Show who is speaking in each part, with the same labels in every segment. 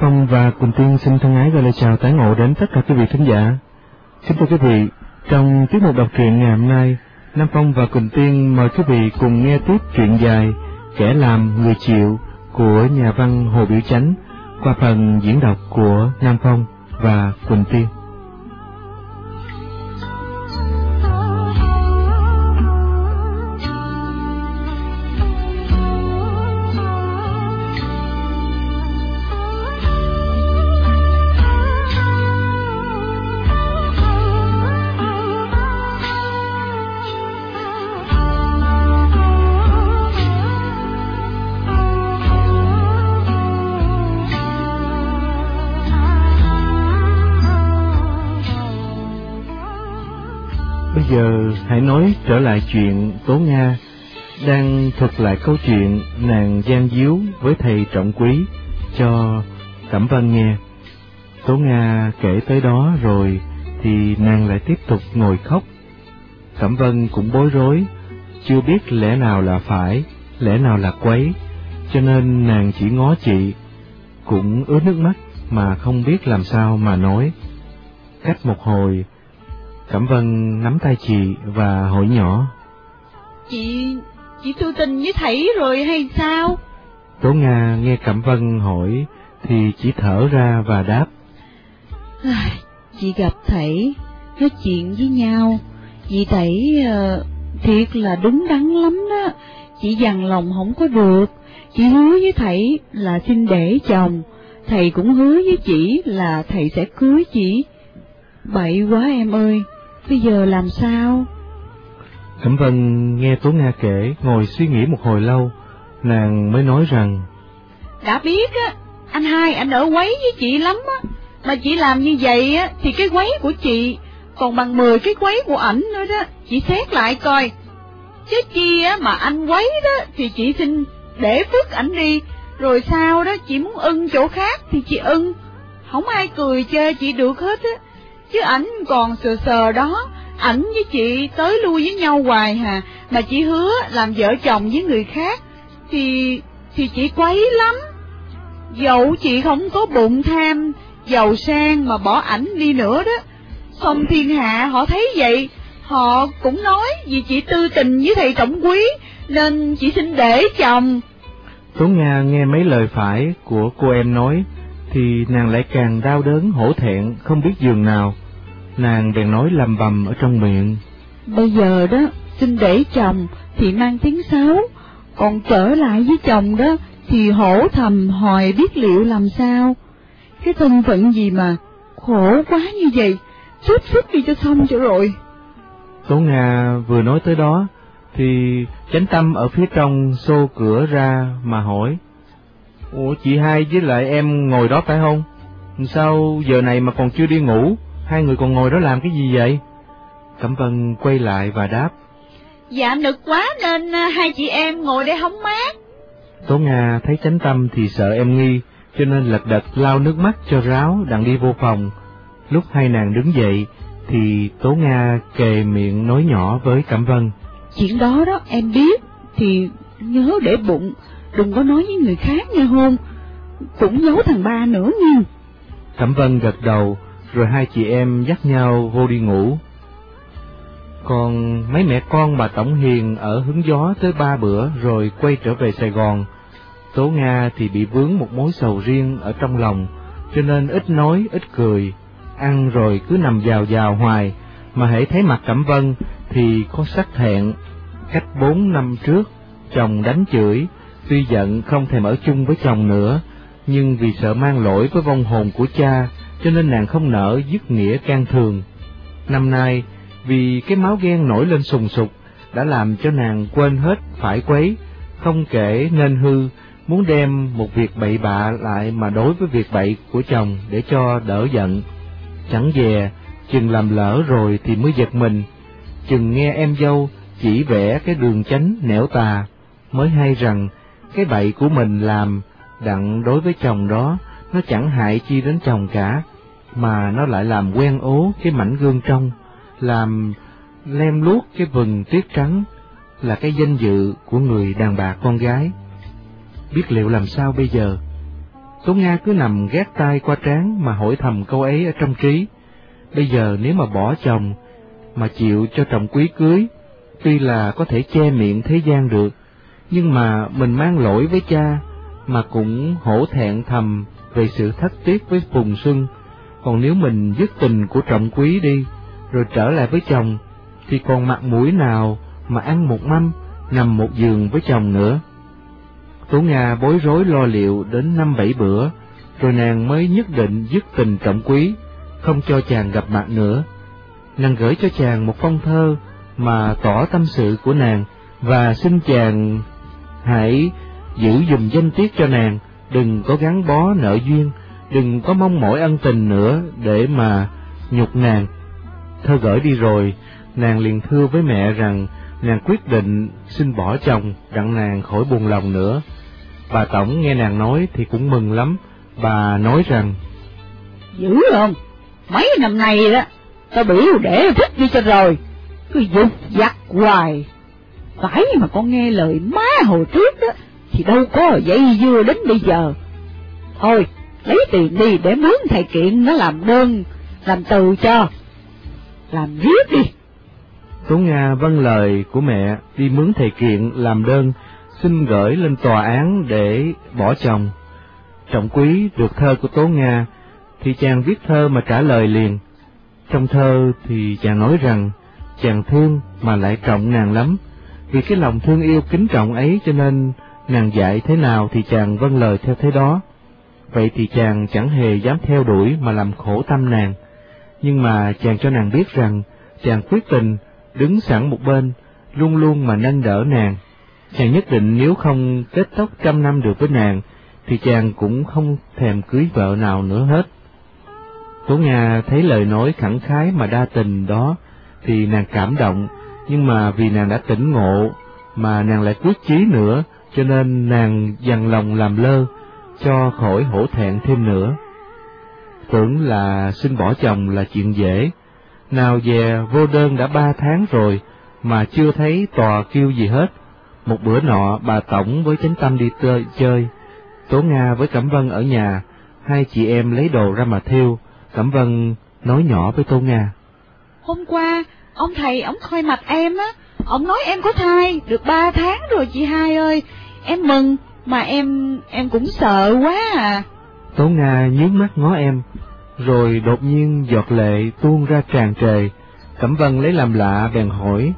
Speaker 1: Nam Phong và Quỳnh Tiên xin thân ái gửi lời chào tái ngộ đến tất cả quý vị thính giả. Kính thưa quý vị, trong tiết mục đọc truyện ngày hôm nay, Nam Phong và Quỳnh Tiên mời quý vị cùng nghe tiếp truyện dài Kẻ làm người chịu của nhà văn Hồ Biểu Chánh qua phần diễn đọc của Nam Phong và Quỳnh Tiên. Giờ hãy nói trở lại chuyện Tố Nga đang thuật lại câu chuyện nàng gian díu với thầy trọng quý cho Cẩm Vân nghe. Tố Nga kể tới đó rồi thì nàng lại tiếp tục ngồi khóc. Cẩm Vân cũng bối rối, chưa biết lẽ nào là phải, lẽ nào là quấy, cho nên nàng chỉ ngó chị, cũng ướt nước mắt mà không biết làm sao mà nói. Cách một hồi, Cẩm Vân nắm tay chị và hỏi nhỏ.
Speaker 2: Chị, chị tư tình với thầy rồi hay sao?
Speaker 1: Tố Nga nghe Cẩm Vân hỏi thì chỉ thở ra và đáp.
Speaker 2: Chị gặp thầy, nói chuyện với nhau, chị thầy uh, thiệt là đứng đắn lắm đó, chị dằn lòng không có được, chị hứa với thầy là xin để chồng, thầy cũng hứa với chị là thầy sẽ cưới chị. Bậy quá em ơi, bây giờ làm sao?
Speaker 1: Cẩm Vân nghe Tố Nga kể, ngồi suy nghĩ một hồi lâu, nàng mới nói rằng
Speaker 2: Đã biết á, anh hai anh ở quấy với chị lắm á, mà chị làm như vậy á, thì cái quấy của chị còn bằng 10 cái quấy của ảnh nữa đó, chị xét lại coi. Chứ chi á mà anh quấy đó thì chị xin để phước ảnh đi, rồi sau đó chị muốn ưng chỗ khác thì chị ưng, không ai cười chơi chị được hết á. Chứ ảnh còn sờ sờ đó, ảnh với chị tới lui với nhau hoài hà, mà chị hứa làm vợ chồng với người khác, thì thì chị quấy lắm. Dẫu chị không có bụng tham, giàu sang mà bỏ ảnh đi nữa đó, xong thiên hạ họ thấy vậy, họ cũng nói vì chị tư tình với thầy tổng quý, nên chị xin để chồng.
Speaker 1: Tố Nga nghe mấy lời phải của cô em nói, thì nàng lại càng đau đớn hổ thẹn không biết giường nào. Nàng bèn nói lầm bầm ở trong miệng.
Speaker 2: Bây giờ đó, xin để chồng thì mang tiếng xấu, còn trở lại với chồng đó thì hổ thầm hỏi biết liệu làm sao. Cái thân phận gì mà khổ quá như vậy, rút rút đi cho xong cho rồi.
Speaker 1: Tố Nga vừa nói tới đó, thì chánh tâm ở phía trong xô cửa ra mà hỏi. Ủa chị hai với lại em ngồi đó phải không? Sao giờ này mà còn chưa đi ngủ? Hai người còn ngồi đó làm cái gì vậy? Cẩm Vân quay lại và đáp.
Speaker 2: Dạ nực quá nên à, hai chị em ngồi đây hóng mát.
Speaker 1: Tố Nga thấy chánh tâm thì sợ em nghi, cho nên lật đật lau nước mắt cho ráo đặng đi vô phòng. Lúc hai nàng đứng dậy, thì Tố Nga kề miệng nói nhỏ với Cẩm Vân.
Speaker 2: Chuyện đó đó em biết, thì nhớ để bụng, đừng có nói với người khác nghe hôn, cũng giấu thằng ba nữa nha.
Speaker 1: Cẩm Vân gật đầu, rồi hai chị em dắt nhau vô đi ngủ. Còn mấy mẹ con bà Tổng Hiền ở hứng gió tới ba bữa rồi quay trở về Sài Gòn. Tố Nga thì bị vướng một mối sầu riêng ở trong lòng, cho nên ít nói, ít cười, ăn rồi cứ nằm vào vào hoài, mà hãy thấy mặt Cẩm Vân thì có sắc hẹn Cách bốn năm trước, chồng đánh chửi, tuy giận không thèm ở chung với chồng nữa, nhưng vì sợ mang lỗi với vong hồn của cha, cho nên nàng không nỡ dứt nghĩa can thường. Năm nay, vì cái máu ghen nổi lên sùng sục, đã làm cho nàng quên hết phải quấy, không kể nên hư, muốn đem một việc bậy bạ lại mà đối với việc bậy của chồng để cho đỡ giận. Chẳng dè, chừng làm lỡ rồi thì mới giật mình, chừng nghe em dâu chỉ vẽ cái đường chánh nẻo tà, mới hay rằng cái bậy của mình làm đặng đối với chồng đó nó chẳng hại chi đến chồng cả, mà nó lại làm quen ố cái mảnh gương trong, làm lem luốc cái vừng tuyết trắng, là cái danh dự của người đàn bà con gái. Biết liệu làm sao bây giờ? Tố Nga cứ nằm gác tay qua trán mà hỏi thầm câu ấy ở trong trí. Bây giờ nếu mà bỏ chồng, mà chịu cho chồng quý cưới, tuy là có thể che miệng thế gian được, nhưng mà mình mang lỗi với cha, mà cũng hổ thẹn thầm về sự thất tiết với Phùng Xuân. Còn nếu mình dứt tình của trọng quý đi, rồi trở lại với chồng, thì còn mặt mũi nào mà ăn một mâm, nằm một giường với chồng nữa. Tố Nga bối rối lo liệu đến năm bảy bữa, rồi nàng mới nhất định dứt tình trọng quý, không cho chàng gặp mặt nữa. Nàng gửi cho chàng một phong thơ mà tỏ tâm sự của nàng và xin chàng hãy giữ dùm danh tiết cho nàng, đừng có gắn bó nợ duyên, đừng có mong mỏi ân tình nữa để mà nhục nàng. Thơ gửi đi rồi, nàng liền thưa với mẹ rằng nàng quyết định xin bỏ chồng, đặng nàng khỏi buồn lòng nữa. Bà Tổng nghe nàng nói thì cũng mừng lắm, bà nói rằng,
Speaker 2: Dữ không? Mấy năm nay đó, tao biểu để thích đi cho rồi, cứ dục giặt hoài. Phải mà con nghe lời má hồi trước đó, thì đâu có dây dưa đến bây giờ. Thôi, lấy tiền đi để mướn thầy kiện nó làm đơn, làm từ cho. Làm riết đi.
Speaker 1: Tú Nga vâng lời của mẹ đi mướn thầy kiện làm đơn, xin gửi lên tòa án để bỏ chồng. Trọng quý được thơ của Tố Nga, thì chàng viết thơ mà trả lời liền. Trong thơ thì chàng nói rằng, chàng thương mà lại trọng nàng lắm, vì cái lòng thương yêu kính trọng ấy cho nên nàng dạy thế nào thì chàng vâng lời theo thế đó. Vậy thì chàng chẳng hề dám theo đuổi mà làm khổ tâm nàng. Nhưng mà chàng cho nàng biết rằng, chàng quyết tình, đứng sẵn một bên, luôn luôn mà nâng đỡ nàng. Chàng nhất định nếu không kết thúc trăm năm được với nàng, thì chàng cũng không thèm cưới vợ nào nữa hết. Tố Nga thấy lời nói khẳng khái mà đa tình đó, thì nàng cảm động, nhưng mà vì nàng đã tỉnh ngộ, mà nàng lại quyết chí nữa, cho nên nàng dằn lòng làm lơ, cho khỏi hổ thẹn thêm nữa. Tưởng là xin bỏ chồng là chuyện dễ, nào về vô đơn đã ba tháng rồi, mà chưa thấy tòa kêu gì hết. Một bữa nọ bà Tổng với chánh tâm đi tơi, chơi, Tố Nga với Cẩm Vân ở nhà, hai chị em lấy đồ ra mà thiêu, Cẩm Vân nói nhỏ với Tô Nga.
Speaker 2: Hôm qua, ông thầy ông khoi mặt em á, ông nói em có thai, được ba tháng rồi chị hai ơi, em mừng, mà em, em cũng sợ quá à.
Speaker 1: Tố Nga nhướng mắt ngó em, rồi đột nhiên giọt lệ tuôn ra tràn trề, Cẩm Vân lấy làm lạ bèn hỏi.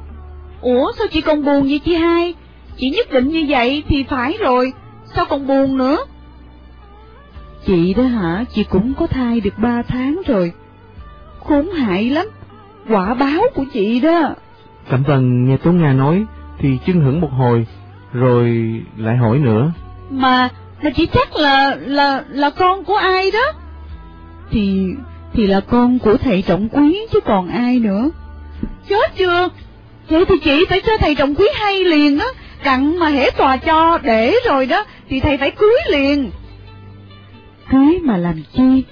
Speaker 2: Ủa sao chị còn buồn vậy chị hai? Chị nhất định như vậy thì phải rồi, sao còn buồn nữa? Chị đó hả, chị cũng có thai được ba tháng rồi. Khốn hại lắm, quả báo của chị đó.
Speaker 1: Cẩm Vân nghe Tố Nga nói, thì chưng hững một hồi, rồi lại hỏi nữa.
Speaker 2: Mà, mà chị chắc là, là, là con của ai đó? Thì, thì là con của thầy trọng quý chứ còn ai nữa. Chết chưa? Vậy thì chị phải cho thầy trọng quý hay liền á, cặn mà hễ tòa cho để rồi đó, thì thầy phải cưới liền. Cưới mà làm chi?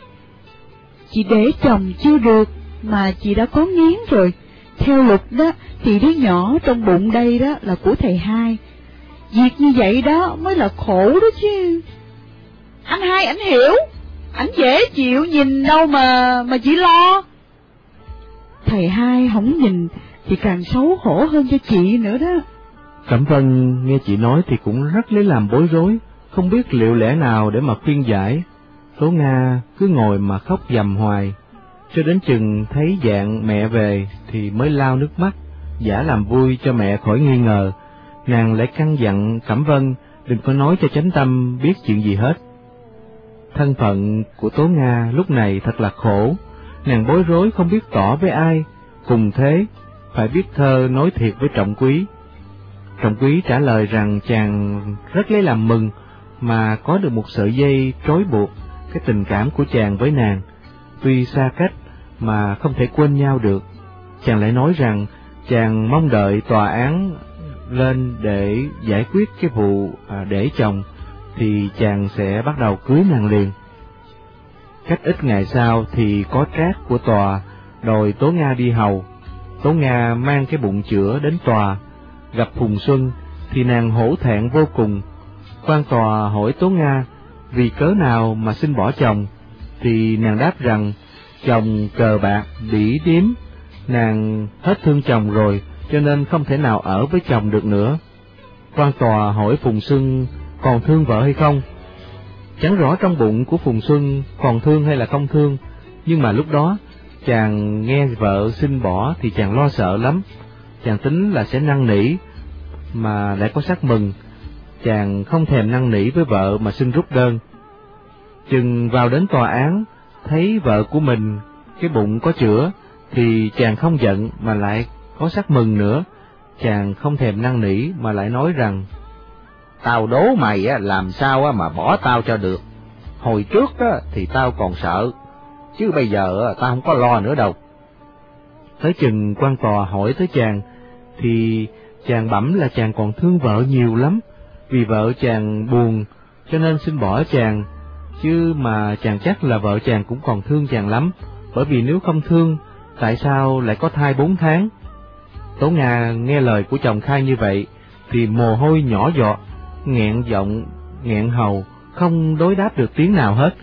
Speaker 2: Chị để chồng chưa được, mà chị đã có nghiến rồi. Theo luật đó, thì đứa nhỏ trong bụng đây đó là của thầy hai. Việc như vậy đó mới là khổ đó chứ. Anh hai ảnh hiểu, ảnh dễ chịu nhìn đâu mà mà chị lo. Thầy hai không nhìn thì càng xấu hổ hơn cho chị nữa đó.
Speaker 1: Cẩm Vân nghe chị nói thì cũng rất lấy làm bối rối, không biết liệu lẽ nào để mà khuyên giải. Tố Nga cứ ngồi mà khóc dầm hoài, cho đến chừng thấy dạng mẹ về thì mới lao nước mắt, giả làm vui cho mẹ khỏi nghi ngờ. Nàng lại căn dặn Cẩm Vân đừng có nói cho chánh tâm biết chuyện gì hết. Thân phận của Tố Nga lúc này thật là khổ, nàng bối rối không biết tỏ với ai, cùng thế, phải biết thơ nói thiệt với trọng quý. Trọng quý trả lời rằng chàng rất lấy làm mừng mà có được một sợi dây trói buộc cái tình cảm của chàng với nàng, tuy xa cách mà không thể quên nhau được. Chàng lại nói rằng chàng mong đợi tòa án lên để giải quyết cái vụ à, để chồng, thì chàng sẽ bắt đầu cưới nàng liền. Cách ít ngày sau thì có trác của tòa đòi Tố Nga đi hầu. Tố Nga mang cái bụng chữa đến tòa, gặp Phùng Xuân thì nàng hổ thẹn vô cùng. Quan tòa hỏi Tố Nga vì cớ nào mà xin bỏ chồng, thì nàng đáp rằng chồng cờ bạc, đỉ điếm, nàng hết thương chồng rồi, cho nên không thể nào ở với chồng được nữa. Quan tòa hỏi Phùng Xuân còn thương vợ hay không? Chẳng rõ trong bụng của Phùng Xuân còn thương hay là không thương, nhưng mà lúc đó chàng nghe vợ xin bỏ thì chàng lo sợ lắm, chàng tính là sẽ năn nỉ, mà lại có sắc mừng, chàng không thèm năn nỉ với vợ mà xin rút đơn. Chừng vào đến tòa án, thấy vợ của mình cái bụng có chữa, thì chàng không giận mà lại có sắc mừng nữa, chàng không thèm năn nỉ mà lại nói rằng,
Speaker 3: Tao đố mày á, làm sao mà bỏ tao cho được, hồi trước á, thì tao còn sợ, chứ bây giờ tao không có lo nữa đâu.
Speaker 1: Tới chừng quan tòa hỏi tới chàng, thì chàng bẩm là chàng còn thương vợ nhiều lắm, vì vợ chàng buồn, cho nên xin bỏ chàng, chứ mà chàng chắc là vợ chàng cũng còn thương chàng lắm, bởi vì nếu không thương, tại sao lại có thai bốn tháng? Tố Nga nghe lời của chồng khai như vậy, thì mồ hôi nhỏ giọt, nghẹn giọng, nghẹn hầu, không đối đáp được tiếng nào hết.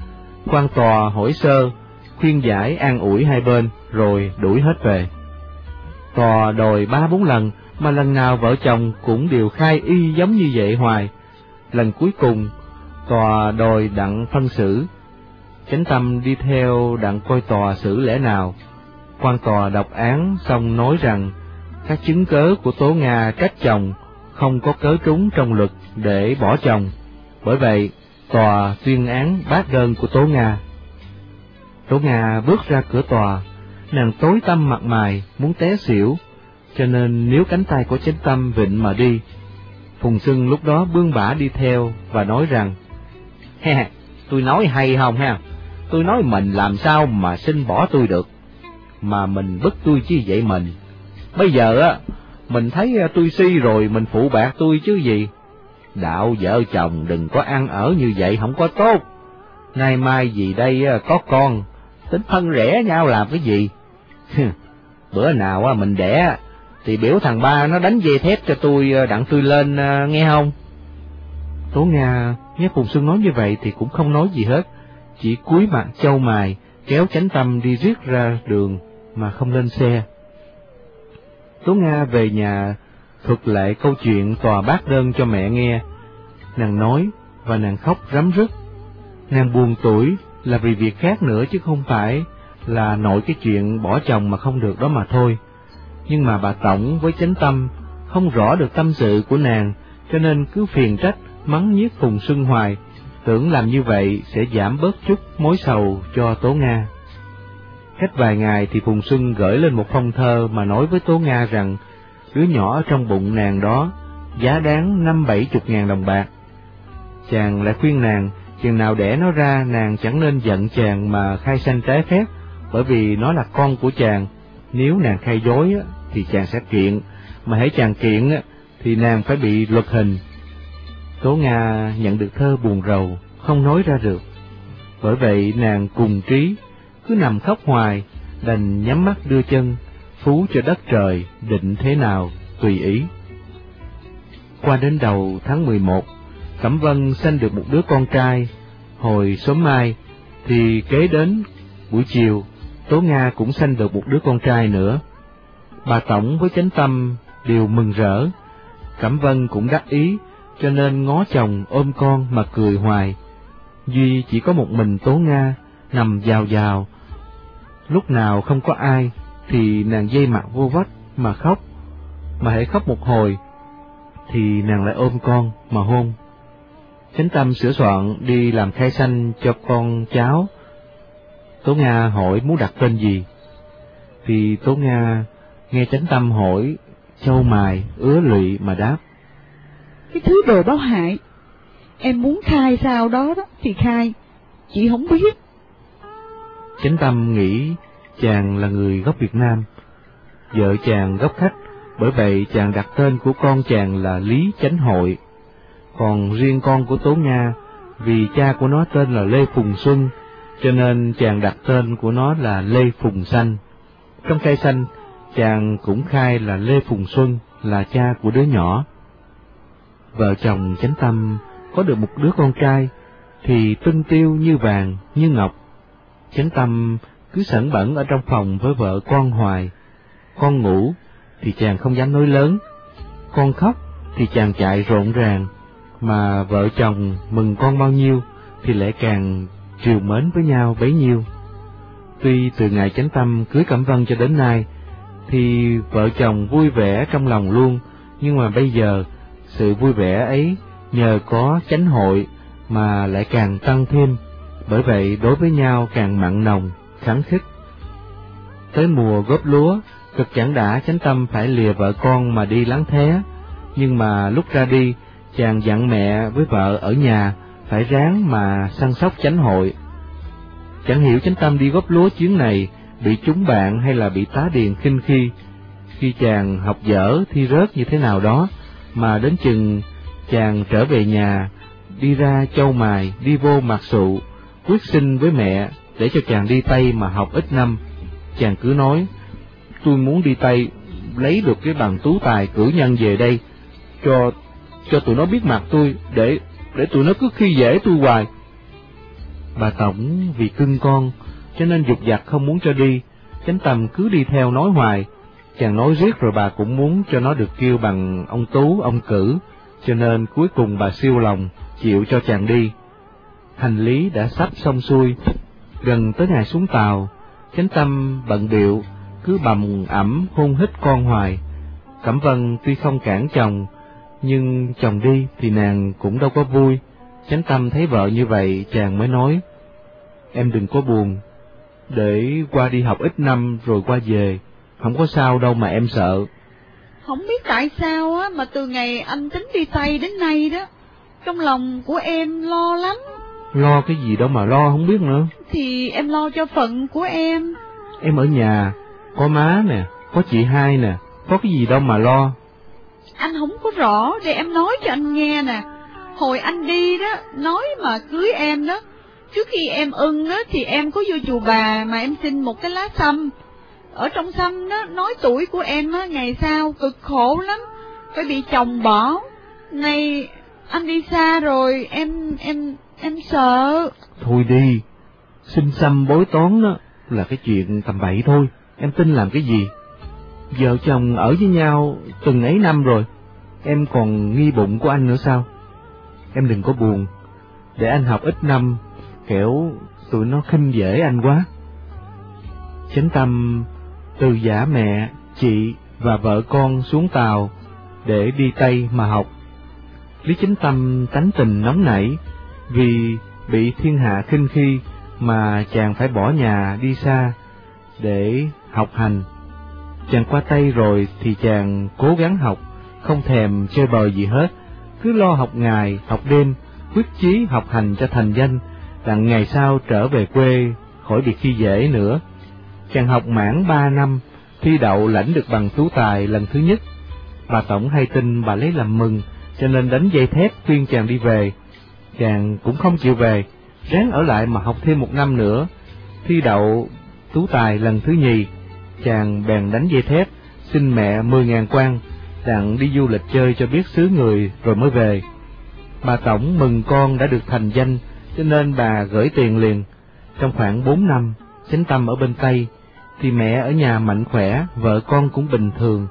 Speaker 1: Quan tòa hỏi sơ, khuyên giải an ủi hai bên, rồi đuổi hết về. Tòa đòi ba bốn lần, mà lần nào vợ chồng cũng đều khai y giống như vậy hoài. Lần cuối cùng, tòa đòi đặng phân xử. Chánh tâm đi theo đặng coi tòa xử lẽ nào. Quan tòa đọc án xong nói rằng, các chứng cớ của Tố Nga trách chồng không có cớ trúng trong luật để bỏ chồng. Bởi vậy, tòa tuyên án bác đơn của Tố Nga. Tố Nga bước ra cửa tòa, nàng tối tâm mặt mày, muốn té xỉu, cho nên nếu cánh tay của chánh tâm vịnh mà đi, Phùng xưng lúc đó bương bả đi theo và nói rằng,
Speaker 3: He, tôi nói hay không ha, tôi nói mình làm sao mà xin bỏ tôi được, mà mình bức tôi chi vậy mình. Bây giờ á, mình thấy à, tôi si rồi mình phụ bạc tôi chứ gì. Đạo vợ chồng đừng có ăn ở như vậy không có tốt. Nay mai gì đây à, có con, tính thân rẻ nhau làm cái gì? Bữa nào à, mình đẻ thì biểu thằng ba nó đánh dây thép cho tôi đặng tôi lên nghe không?
Speaker 1: Tố Nga nghe Phùng Xuân nói như vậy thì cũng không nói gì hết, chỉ cúi mặt châu mài, kéo chánh tâm đi riết ra đường mà không lên xe. Tố Nga về nhà thuật lại câu chuyện tòa bác đơn cho mẹ nghe. Nàng nói và nàng khóc rắm rứt. Nàng buồn tuổi là vì việc khác nữa chứ không phải là nội cái chuyện bỏ chồng mà không được đó mà thôi. Nhưng mà bà Tổng với chánh tâm không rõ được tâm sự của nàng, cho nên cứ phiền trách, mắng nhiếc Phùng Xuân Hoài, tưởng làm như vậy sẽ giảm bớt chút mối sầu cho Tố Nga. Cách vài ngày thì Phùng Xuân gửi lên một phong thơ mà nói với Tố Nga rằng đứa nhỏ trong bụng nàng đó giá đáng năm bảy chục ngàn đồng bạc. Chàng lại khuyên nàng, chừng nào đẻ nó ra nàng chẳng nên giận chàng mà khai sanh trái phép, bởi vì nó là con của chàng. Nếu nàng khai dối thì chàng sẽ kiện, mà hãy chàng kiện thì nàng phải bị luật hình. Tố Nga nhận được thơ buồn rầu, không nói ra được. Bởi vậy nàng cùng trí, cứ nằm khóc hoài, đành nhắm mắt đưa chân, phú cho đất trời, định thế nào, tùy ý. Qua đến đầu tháng 11, Cẩm Vân sinh được một đứa con trai, hồi sớm mai, thì kế đến buổi chiều, Tố Nga cũng sinh được một đứa con trai nữa. Bà Tổng với chánh tâm đều mừng rỡ, Cẩm Vân cũng đắc ý, cho nên ngó chồng ôm con mà cười hoài. Duy chỉ có một mình Tố Nga, nằm vào vào. Lúc nào không có ai, thì nàng dây mặt vô vách mà khóc, mà hãy khóc một hồi, thì nàng lại ôm con mà hôn. Chánh tâm sửa soạn đi làm khai sanh cho con cháu. Tố Nga hỏi muốn đặt tên gì? Thì Tố Nga nghe chánh tâm hỏi, châu mài, ứa lụy mà đáp.
Speaker 2: Cái thứ đồ báo hại, em muốn khai sao đó đó thì khai, chị không biết.
Speaker 1: Chánh tâm nghĩ chàng là người gốc Việt Nam, vợ chàng gốc khách, bởi vậy chàng đặt tên của con chàng là Lý Chánh Hội. Còn riêng con của Tố Nga, vì cha của nó tên là Lê Phùng Xuân, cho nên chàng đặt tên của nó là Lê Phùng Xanh. Trong cây xanh, chàng cũng khai là Lê Phùng Xuân, là cha của đứa nhỏ. Vợ chồng chánh tâm có được một đứa con trai, thì tinh tiêu như vàng, như ngọc. Chánh tâm cứ sẩn bẩn ở trong phòng với vợ con hoài. Con ngủ thì chàng không dám nói lớn, con khóc thì chàng chạy rộn ràng, mà vợ chồng mừng con bao nhiêu thì lại càng triều mến với nhau bấy nhiêu. Tuy từ ngày chánh tâm cưới Cẩm Vân cho đến nay, thì vợ chồng vui vẻ trong lòng luôn, nhưng mà bây giờ sự vui vẻ ấy nhờ có chánh hội mà lại càng tăng thêm, bởi vậy đối với nhau càng mặn nồng, kháng khích. Tới mùa góp lúa, cực chẳng đã chánh tâm phải lìa vợ con mà đi lắng thế, nhưng mà lúc ra đi, chàng dặn mẹ với vợ ở nhà phải ráng mà săn sóc chánh hội. Chẳng hiểu chánh tâm đi góp lúa chuyến này bị chúng bạn hay là bị tá điền khinh khi, khi chàng học dở thi rớt như thế nào đó, mà đến chừng chàng trở về nhà, đi ra châu mài, đi vô mặt sụ, quyết sinh với mẹ để cho chàng đi Tây mà học ít năm. Chàng cứ nói, tôi muốn đi Tây, lấy được cái bằng tú tài cử nhân về đây, cho cho tụi nó biết mặt tôi, để để tụi nó cứ khi dễ tôi hoài. Bà Tổng vì cưng con, cho nên dục dặt không muốn cho đi, chánh tầm cứ đi theo nói hoài, chàng nói riết rồi bà cũng muốn cho nó được kêu bằng ông Tú, ông Cử, cho nên cuối cùng bà siêu lòng, chịu cho chàng đi. Hành lý đã sắp xong xuôi, gần tới ngày xuống tàu, chánh tâm bận điệu, cứ bầm ẩm hôn hít con hoài. Cẩm Vân tuy không cản chồng, nhưng chồng đi thì nàng cũng đâu có vui. Chánh tâm thấy vợ như vậy, chàng mới nói, em đừng có buồn, để qua đi học ít năm rồi qua về, không có sao đâu mà em sợ.
Speaker 2: Không biết tại sao á mà từ ngày anh tính đi Tây đến nay đó, trong lòng của em lo lắm.
Speaker 1: Lo cái gì đâu mà lo không biết nữa.
Speaker 2: Thì em lo cho phận của em.
Speaker 1: Em ở nhà, có má nè, có chị hai nè, có cái gì đâu mà lo.
Speaker 2: Anh không có rõ để em nói cho anh nghe nè. Hồi anh đi đó, nói mà cưới em đó, Trước khi em ưng á, thì em có vô chùa bà mà em xin một cái lá xăm. Ở trong xăm đó, nói tuổi của em á, ngày sau cực khổ lắm, phải bị chồng bỏ. Này, anh đi xa rồi, em, em, em sợ.
Speaker 1: Thôi đi, xin xăm bối toán đó là cái chuyện tầm bậy thôi, em tin làm cái gì? Vợ chồng ở với nhau từng ấy năm rồi, em còn nghi bụng của anh nữa sao? Em đừng có buồn, để anh học ít năm kẻo tụi nó khinh dễ anh quá. Chánh tâm từ giả mẹ, chị và vợ con xuống tàu để đi Tây mà học. Lý Chính Tâm tánh tình nóng nảy vì bị thiên hạ khinh khi mà chàng phải bỏ nhà đi xa để học hành. Chàng qua Tây rồi thì chàng cố gắng học, không thèm chơi bời gì hết, cứ lo học ngày, học đêm, quyết chí học hành cho thành danh, đặng ngày sau trở về quê khỏi bị khi dễ nữa. Chàng học mãn ba năm, thi đậu lãnh được bằng tú tài lần thứ nhất. Bà Tổng hay tin bà lấy làm mừng, cho nên đánh dây thép khuyên chàng đi về. Chàng cũng không chịu về, ráng ở lại mà học thêm một năm nữa. Thi đậu tú tài lần thứ nhì, chàng bèn đánh dây thép, xin mẹ mười ngàn quan, đặng đi du lịch chơi cho biết xứ người rồi mới về. Bà Tổng mừng con đã được thành danh, cho nên bà gửi tiền liền. Trong khoảng bốn năm, chánh tâm ở bên Tây, thì mẹ ở nhà mạnh khỏe, vợ con cũng bình thường.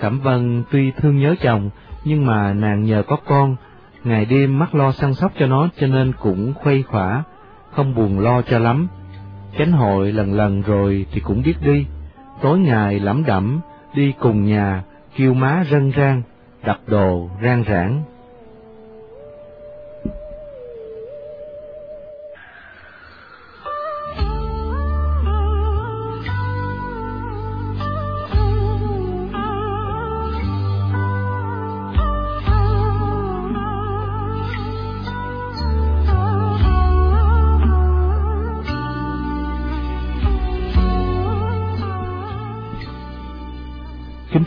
Speaker 1: Cẩm Vân tuy thương nhớ chồng, nhưng mà nàng nhờ có con, ngày đêm mắt lo săn sóc cho nó cho nên cũng khuây khỏa, không buồn lo cho lắm. Chánh hội lần lần rồi thì cũng biết đi, tối ngày lẩm đẩm, đi cùng nhà, kêu má rân rang, đặt đồ, rang rãng,